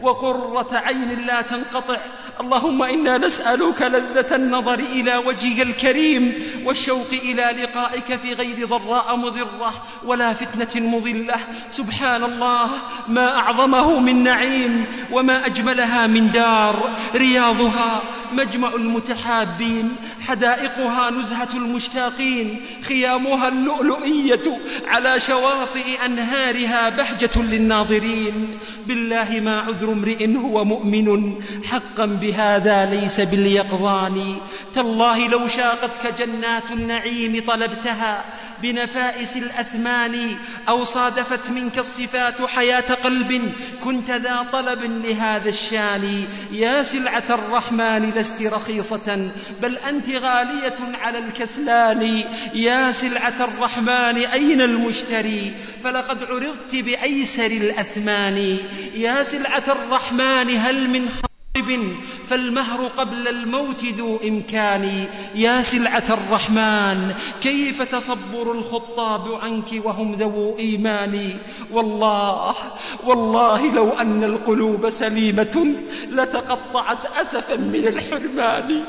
وقرة عين لا تنقطع اللهم إنا نسألك لذة النظر إلى وجهك الكريم والشوق إلى لقائك في غير ضراء مضرة ولا فتنة مضلة. سبحان الله ما أعظمه من نعيم وما أجملها من دار. رياضها مجمع المتحابين حدائقها نزهة المشتاقين خيامها اللؤلؤية على شواطئ أنهارها بهجة للناظرين. بالله ما عذر امرئ هو مؤمن حقا بهذا ليس باليقظان. تالله لو شاقتك جنات النعيم طلبتها بنفائس الأثمان أو صادفت منك الصفات حياة قلب كنت ذا طلب لهذا الشان. يا سلعة الرحمن لست رخيصة بل أنت غالية على الكسلان. يا سلعة الرحمن أين المشتري؟ فلقد عرضت بأيسر الأثمان. يا سلعة الرحمن هل من خاطب فالمهر قبل الموت ذو إمكان. يا سلعة الرحمن كيف تصبر الخطاب عنك وهم ذو إيمان؟ والله والله لو أن القلوب سليمة لتقطعت أسفا من الحرمان.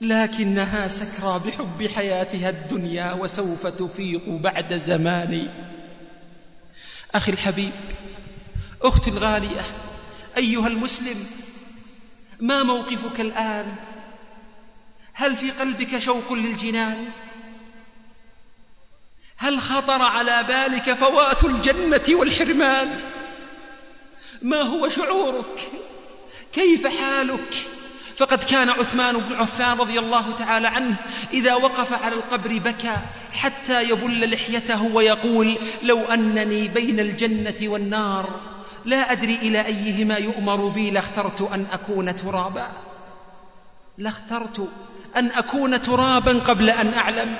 لكنها سكرى بحب حياتها الدنيا وسوف تفيق بعد زمان. أخي الحبيب أختي الغالية أيها المسلم ما موقفك الآن؟ هل في قلبك شوق للجنان؟ هل خطر على بالك فوات الجنة والحرمان؟ ما هو شعورك؟ كيف حالك؟ فقد كان عثمان بن عفان رضي الله تعالى عنه إذا وقف على القبر بكى حتى يبل لحيته ويقول لو أنني بين الجنة والنار لا أدري إلى أيهما يؤمر بي لاخترت أن أكون ترابا. لاخترت أن أكون ترابا قبل أن أعلم.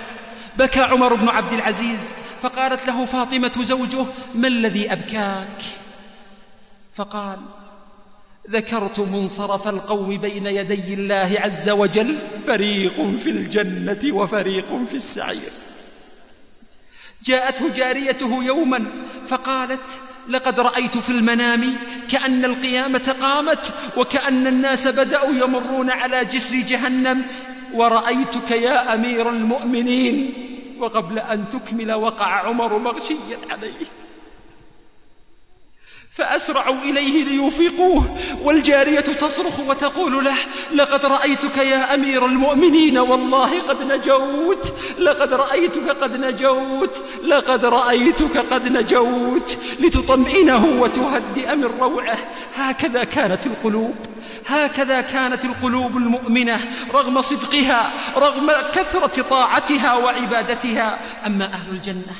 بكى عمر بن عبد العزيز فقالت له فاطمة زوجه ما الذي أبكاك؟ فقال ذكرت منصرف القوم بين يدي الله عز وجل فريق في الجنة وفريق في السعير. جاءته جاريته يوما فقالت لقد رأيت في المنام كأن القيامة قامت وكأن الناس بدأوا يمرون على جسر جهنم ورأيتك يا أمير المؤمنين وقبل أن تكمل وقع عمر مغشيا عليه فأسرعوا إليه ليوفقوه والجارية تصرخ وتقول له لقد رأيتك يا أمير المؤمنين والله قد نجوت لقد رأيتك قد نجوت لقد رأيتك قد نجوت لتطمئنه وتهدئ من روعه. هكذا كانت القلوب هكذا كانت القلوب المؤمنة رغم صدقها رغم كثرة طاعتها وعبادتها. أما أهل الجنة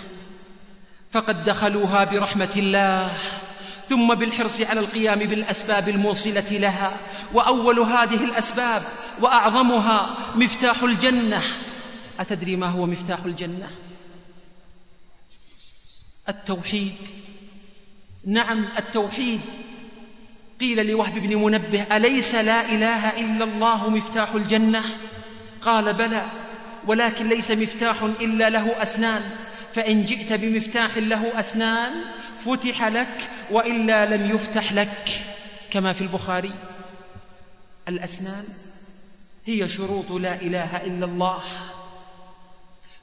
فقد دخلوها برحمة الله. ثم بالحرص على القيام بالأسباب الموصلة لها وأول هذه الأسباب وأعظمها مفتاح الجنة. أتدري ما هو مفتاح الجنة؟ التوحيد. نعم التوحيد. قيل لوهب بن منبه أليس لا إله إلا الله مفتاح الجنة؟ قال بلى ولكن ليس مفتاح إلا له أسنان فإن جئت بمفتاح له أسنان فتح لك وإلا لم يفتح لك كما في البخاري. الأسنان هي شروط لا إله إلا الله.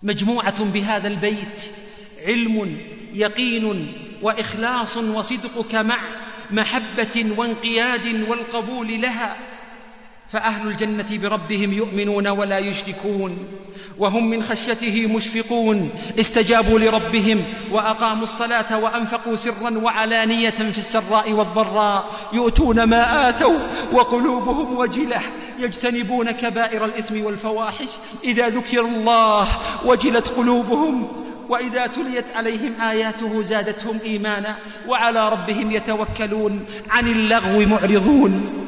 مجموعة بهذا البيت علم يقين وإخلاص وصدقك مع محبة وانقياد والقبول لها. فأهل الجنة بربهم يؤمنون ولا يشركون وهم من خشيته مشفقون استجابوا لربهم وأقاموا الصلاة وأنفقوا سرا وعلانية في السراء والضراء يؤتون ما آتوا وقلوبهم وجلة يجتنبون كبائر الإثم والفواحش إذا ذكر الله وجلت قلوبهم وإذا تليت عليهم آياته زادتهم إيمانا وعلى ربهم يتوكلون عن اللغو معرضون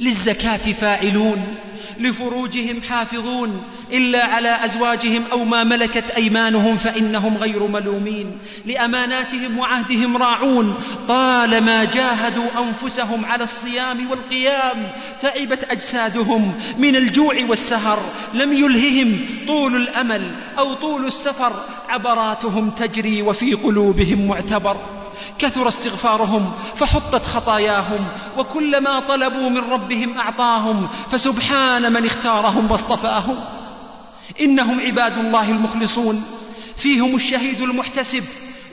للزكاة فاعلون لفروجهم حافظون إلا على أزواجهم أو ما ملكت أيمانهم فإنهم غير ملومين لأماناتهم وعهدهم راعون. طالما جاهدوا أنفسهم على الصيام والقيام تعبت أجسادهم من الجوع والسهر لم يلههم طول الأمل أو طول السفر عبراتهم تجري وفي قلوبهم معتبر. كثر استغفارهم فحطت خطاياهم وكلما طلبوا من ربهم أعطاهم فسبحان من اختارهم واصطفأهم. إنهم عباد الله المخلصون فيهم الشهيد المحتسب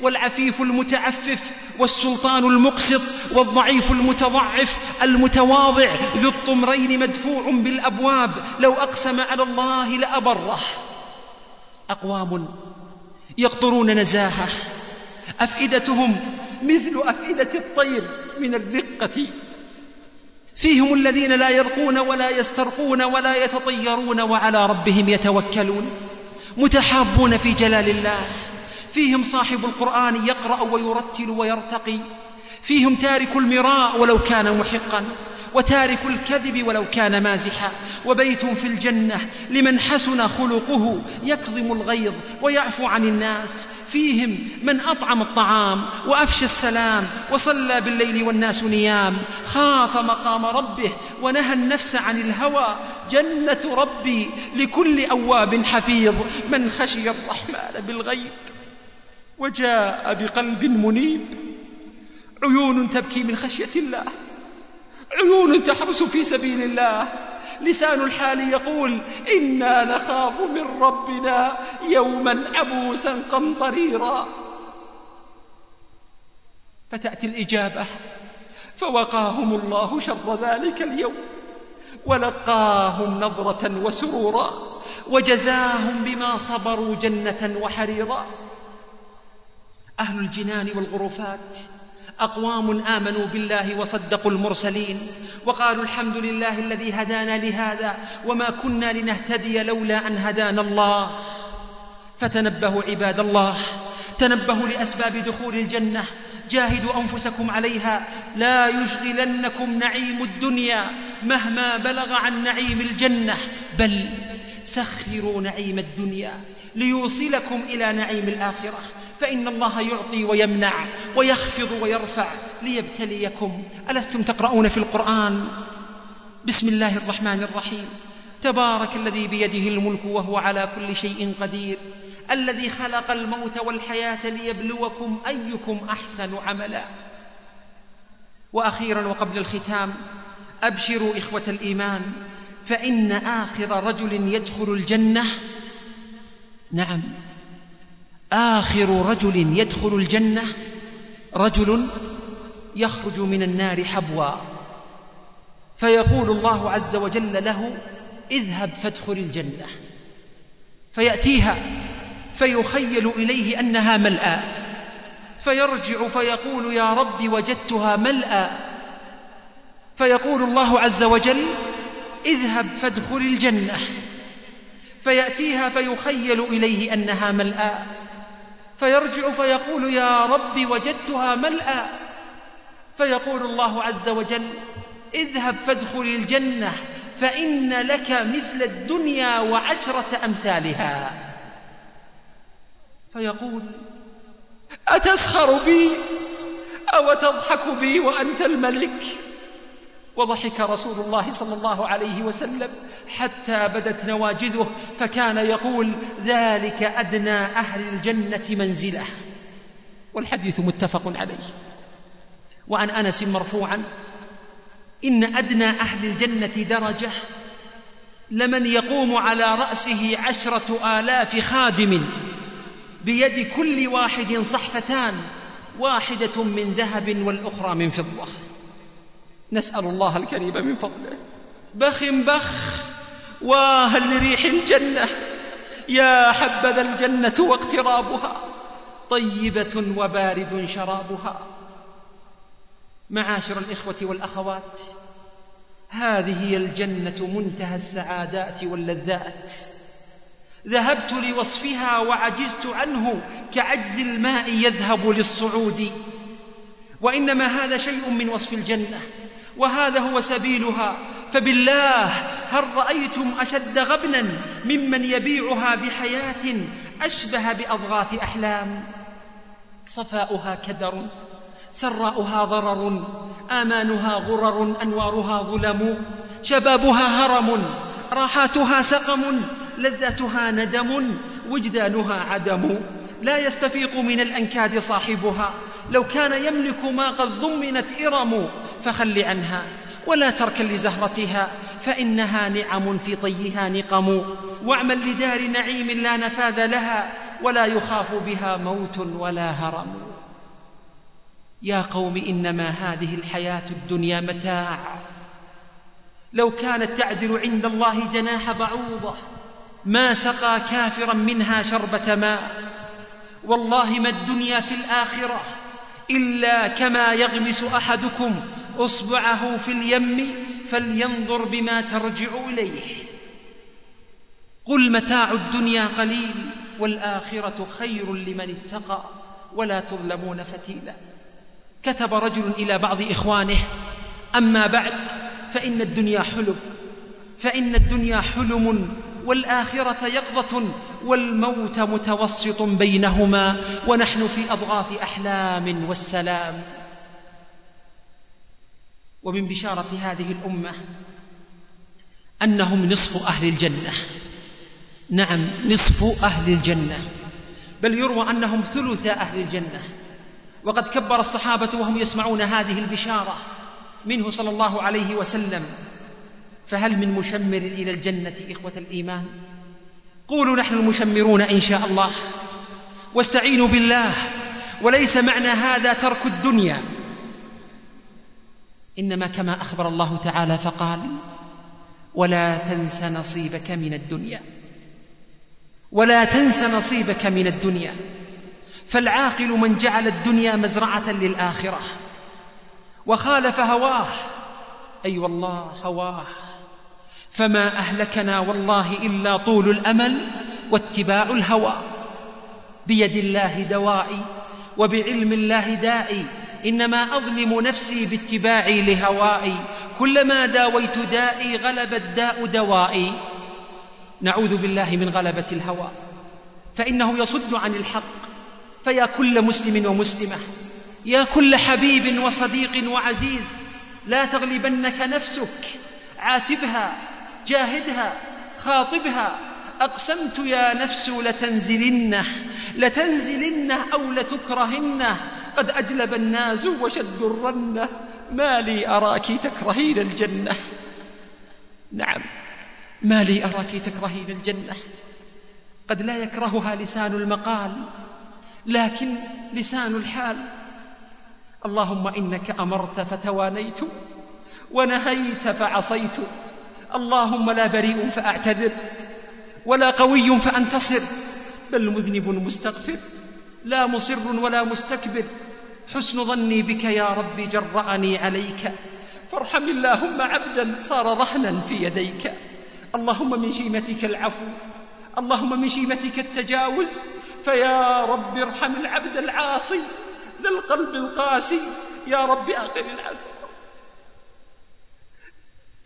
والعفيف المتعفف والسلطان المقسط والضعيف المتضعف المتواضع ذو الطمرين مدفوع بالأبواب لو أقسم على الله لأبره. أقوام يقطرون نزاهه أفئدتهم مثل أفئدة الطير من الرقة. فيهم الذين لا يرقون ولا يسترقون ولا يتطيرون وعلى ربهم يتوكلون متحابون في جلال الله. فيهم صاحب القرآن يقرأ ويرتل ويرتقي. فيهم تارك المراء ولو كان محقا. وتارك الكذب ولو كان مازحا. وبيت في الجنة لمن حسن خلقه يكظم الغيظ ويعفو عن الناس. فيهم من أطعم الطعام وأفشى السلام وصلى بالليل والناس نيام. خاف مقام ربه ونهى النفس عن الهوى. جنة ربي لكل أواب حفيظ. من خشي الرحمن بالغيب وجاء بقلب منيب. عيون تبكي من خشية الله. عيون تحرس في سبيل الله. لسان الحال يقول إنا نخاف من ربنا يوما عبوسا قمطريرا. فتأتي الإجابة فوقاهم الله شر ذلك اليوم ولقاهم نظرة وسرورا وجزاهم بما صبروا جنة وحريرا. أهل الجنان والغرفات أقوام آمنوا بالله وصدقوا المرسلين وقالوا الحمد لله الذي هدانا لهذا وما كنا لنهتدي لولا أن هدانا الله. فتنبهوا عباد الله تنبهوا لأسباب دخول الجنة. جاهدوا أنفسكم عليها. لا يشغلنكم نعيم الدنيا مهما بلغ عن نعيم الجنة. بل سخروا نعيم الدنيا ليوصلكم إلى نعيم الآخرة. فإن الله يعطي ويمنع ويخفض ويرفع ليبتليكم. ألستم تقرؤون في القرآن؟ بسم الله الرحمن الرحيم. تبارك الذي بيده الملك وهو على كل شيء قدير. الذي خلق الموت والحياة ليبلوكم أيكم أحسن عملا. وأخيرا وقبل الختام أبشروا إخوة الإيمان فإن آخر رجل يدخل الجنة. نعم. آخر رجل يدخل الجنة رجل يخرج من النار حبوا. فيقول الله عز وجل له اذهب فادخل الجنة. فيأتيها فيخيل إليه أنها ملأى. فيرجع فيقول يا رب وجدتها ملأى. فيقول الله عز وجل اذهب فادخل الجنة. فيأتيها فيخيل إليه أنها ملأى. فيرجع فيقول يا رب وجدتها ملأى. فيقول الله عز وجل اذهب فادخل الجنة فإن لك مثل الدنيا وعشرة أمثالها. فيقول أتسخر بي أو تضحك بي وأنت الملك؟ وضحك رسول الله صلى الله عليه وسلم حتى بدت نواجذه فكان يقول ذلك أدنى أهل الجنة منزلة. والحديث متفق عليه. وعن أنس مرفوعا إن أدنى أهل الجنة درجة لمن يقوم على رأسه عشرة آلاف خادم بيد كل واحد صحفتان واحدة من ذهب والأخرى من فضة. نسأل الله الكريم من فضله. بخ بخ واه لريح الجنة. يا حبذا الجنة واقترابها. طيبة وبارد شرابها. معاشر الإخوة والأخوات هذه هي الجنة منتهى السعادات واللذات. ذهبت لوصفها وعجزت عنه كعجز الماء يذهب للصعود. وإنما هذا شيء من وصف الجنة. وهذا هو سبيلها. فبالله هل رأيتم أشد غبنا ممن يبيعها بحياة أشبه بأضغاث أحلام؟ صفاؤها كدر سراؤها ضرر آمانها غرر أنوارها ظلم شبابها هرم راحاتها سقم لذتها ندم وجدانها عدم. لا يستفيق من الأنكاد صاحبها. لو كان يملك ما قد ضمنت إرم فخل عنها ولا تركا لزهرتها فإنها نعم في طيها نقم. واعمل لدار نعيم لا نفاذ لها ولا يخاف بها موت ولا هرم. يا قوم إنما هذه الحياة الدنيا متاع. لو كانت تعدل عند الله جناح بعوضة ما سقى كافرا منها شربة ماء. والله ما الدنيا في الآخرة. إلا كما يغمس أحدكم أصبعه في اليم فلينظر بما ترجع إليه. قل متاع الدنيا قليل والآخرة خير لمن اتقى ولا تظلمون فتيلا. كتب رجل إلى بعض إخوانه أما بعد فإن الدنيا حلم فإن الدنيا حلم والآخرة يقظه والموت متوسط بينهما ونحن في أضغاث أحلام والسلام. ومن بشارة هذه الأمة أنهم نصف أهل الجنة. نعم نصف أهل الجنة. بل يروى أنهم ثلث أهل الجنة. وقد كبر الصحابة وهم يسمعون هذه البشارة منه صلى الله عليه وسلم. فهل من مشمر إلى الجنة إخوة الإيمان؟ قولوا نحن المشمرون إن شاء الله. واستعينوا بالله وليس معنى هذا ترك الدنيا. إنما كما أخبر الله تعالى فقال ولا تنس نصيبك من الدنيا. ولا تنس نصيبك من الدنيا. فالعاقل من جعل الدنيا مزرعة للآخرة. وخالف هواه. اي أيوة والله هواه. فما أهلكنا والله إلا طول الأمل واتباع الهوى. بيد الله دوائي وبعلم الله دائي. إنما أظلم نفسي باتباعي لهوائي. كلما داويت دائي غلب الداء دوائي. نعوذ بالله من غلبة الهوى. فإنه يصد عن الحق. فيا كل مسلم ومسلمة يا كل حبيب وصديق وعزيز لا تغلبنك نفسك. عاتبها. جاهدها خاطبها أقسمت يا نفس لتنزلنه لتنزلنه أو لتكرهنه قد أجلب الناس وشد الرنة ما لي أراك تكرهين الجنة. نعم ما لي أراك تكرهين الجنة. قد لا يكرهها لسان المقال لكن لسان الحال. اللهم إنك أمرت فتوانيت ونهيت فعصيت. اللهم لا بريء فأعتذر ولا قوي فأنتصر بل مذنب مستغفر لا مصر ولا مستكبر. حسن ظني بك يا رب جرأني عليك. فارحم اللهم عبدا صار رهنا في يديك. اللهم من شيمتك العفو اللهم من شيمتك التجاوز. فيا رب ارحم العبد العاصي ذا القلب القاسي. يا رب أقل العثرة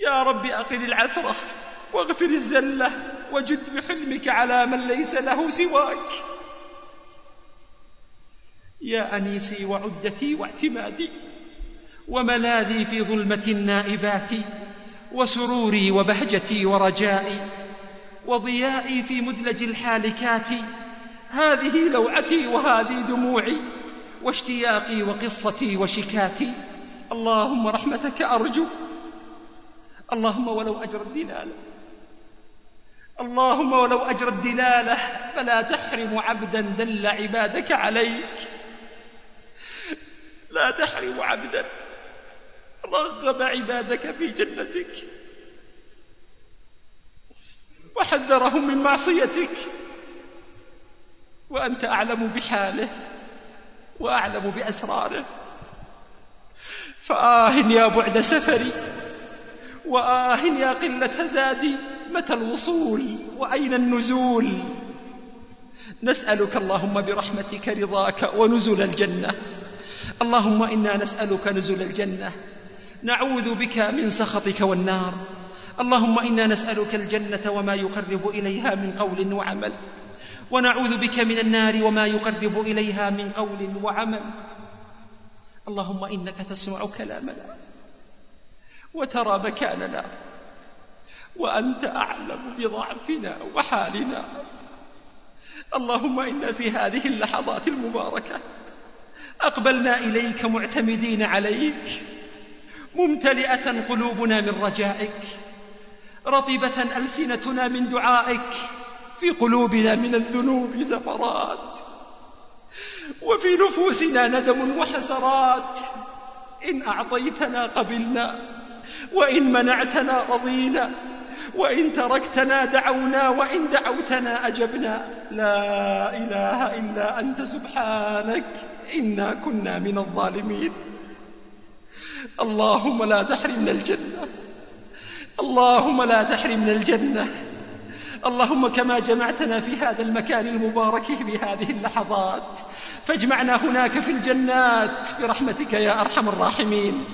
يا رب أقل العثرة واغفر الزلة وجد بحلمك على من ليس له سواك. يا أنيسي وعدتي واعتمادي وملاذي في ظلمة النائبات وسروري وبهجتي ورجائي وضيائي في مدلج الحالكات هذه لوعتي وهذه دموعي واشتياقي وقصتي وشكاتي. اللهم رحمتك أرجو اللهم ولو أجر الدلالة. اللهم ولو أجر الدلالة فلا تحرم عبدا دل عبادك عليك. لا تحرم عبدا رغب عبادك في جنتك. وحذرهم من معصيتك. وأنت أعلم بحاله وأعلم بأسراره. فآه يا بعد سفري. وآه يا قلة زادي متى الوصول وأين النزول؟ نسألك اللهم برحمتك رضاك ونزل الجنة. اللهم إنا نسألك نزل الجنة. نعوذ بك من سخطك والنار. اللهم إنا نسألك الجنة وما يقرب إليها من قول وعمل. ونعوذ بك من النار وما يقرب إليها من قول وعمل. اللهم إنك تسمع كلامنا. وترى مكاننا. وأنت أعلم بضعفنا وحالنا. اللهم إنا في هذه اللحظات المباركة أقبلنا إليك معتمدين عليك. ممتلئة قلوبنا من رجائك. رطبة ألسنتنا من دعائك. في قلوبنا من الذنوب زفرات. وفي نفوسنا ندم وحسرات. إن أعطيتنا قبلنا. وإن منعتنا رضينا وإن تركتنا دعونا وإن دعوتنا أجبنا. لا إله إلا أنت سبحانك إنا كنا من الظالمين. اللهم لا تحرمنا الجنة اللهم لا تحرمنا الجنة. اللهم كما جمعتنا في هذا المكان المبارك في هذه اللحظات فاجمعنا هناك في الجنات برحمتك يا أرحم الراحمين.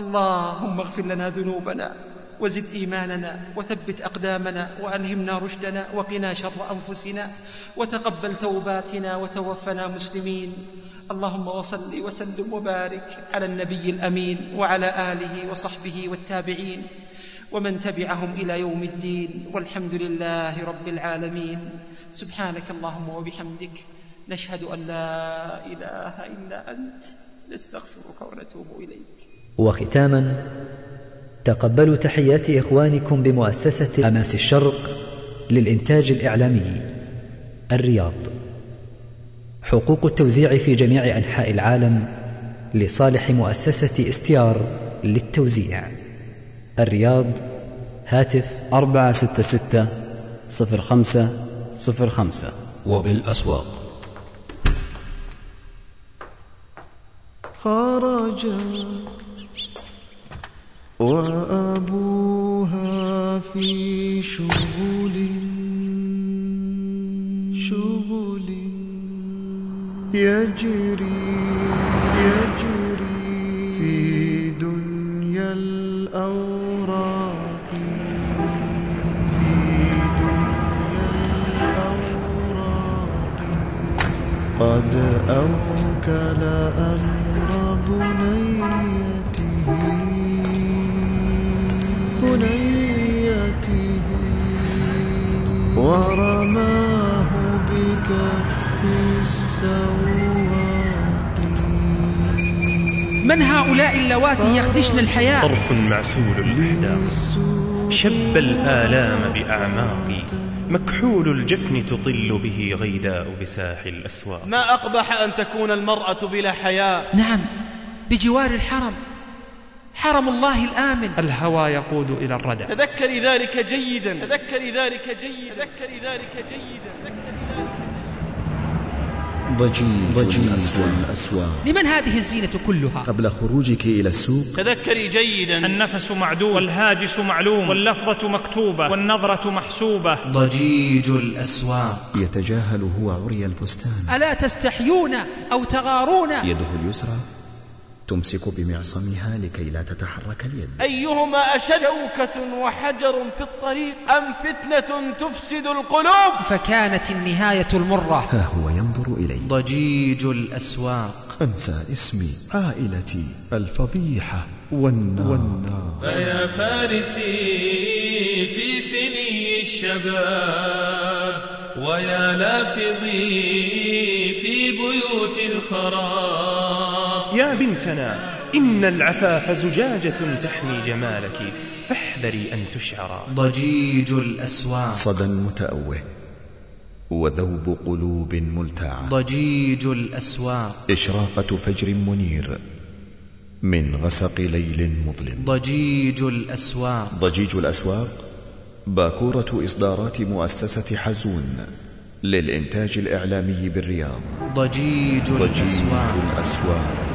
اللهم اغفر لنا ذنوبنا وزد إيماننا وثبت أقدامنا وألهمنا رشدنا وقنا شر أنفسنا وتقبل توباتنا وتوفنا مسلمين. اللهم وصل وسلم وبارك على النبي الأمين وعلى آله وصحبه والتابعين ومن تبعهم إلى يوم الدين والحمد لله رب العالمين. سبحانك اللهم وبحمدك نشهد أن لا إله إلا أنت نستغفرك ونتوب إليك. وختاما تقبلوا تحيات إخوانكم بمؤسسة أماس الشرق للإنتاج الإعلامي الرياض. حقوق التوزيع في جميع أنحاء العالم لصالح مؤسسة استيار للتوزيع. الرياض هاتف أربعة ستة ستة صفر خمسة صفر خمسة. وبالأسواق. خرج وأبوها في شغل شغل يجري يجري في دنيا الأوراق في دنيا الأوراق. قد أوكل أمر بنيته. ورماه بكف السواق من هؤلاء اللواتي يخدشن الحياة؟ طرف معسول الأحداق شب الآلام بأعماقي مكحول الجفن تطل به غيداء بساحل الأسواق. ما أقبح أن تكون المرأة بلا حياء؟ نعم بجوار الحرم. حرم الله الآمن. الهوى يقود إلى الردى تذكري ذلك جيدا. تذكري ذلك جيدا. تذكري ذلك جيدا. تذكري ذلك ضجيج, ضجيج الأسواق. لمن هذه الزينة كلها؟ قبل خروجك إلى السوق. تذكري جيدا. النفس معدوم والهاجس معلوم. واللفظة مكتوبة. والنظرة محسوبة. ضجيج الأسواق. يتجاهل هو عري البستان. ألا تستحيون أو تغارون؟ يده اليسرى. تمسك بمعصمها لكي لا تتحرك اليد. أيهما أشد؟ شوكة وحجر في الطريق أم فتنة تفسد القلوب؟ فكانت النهاية المرة. ها هو ينظر إلي. ضجيج الأسواق. أنسى اسمي عائلتي الفضيحة والنار, والنار. فيا فارسي في سني الشباب ويا لافظي في بيوت الخراب. بنتنا إن العفاف زجاجة تحمي جمالك فاحذري أن تشعر ضجيج الأسواق. صدى متأوه وذوب قلوب ملتعة. ضجيج الأسواق. إشراقة فجر منير من غسق ليل مظلم. ضجيج الأسواق. ضجيج الأسواق باكورة إصدارات مؤسسة حزون للإنتاج الإعلامي بالرياض. ضجيج, ضجيج الأسواق. الأسواق.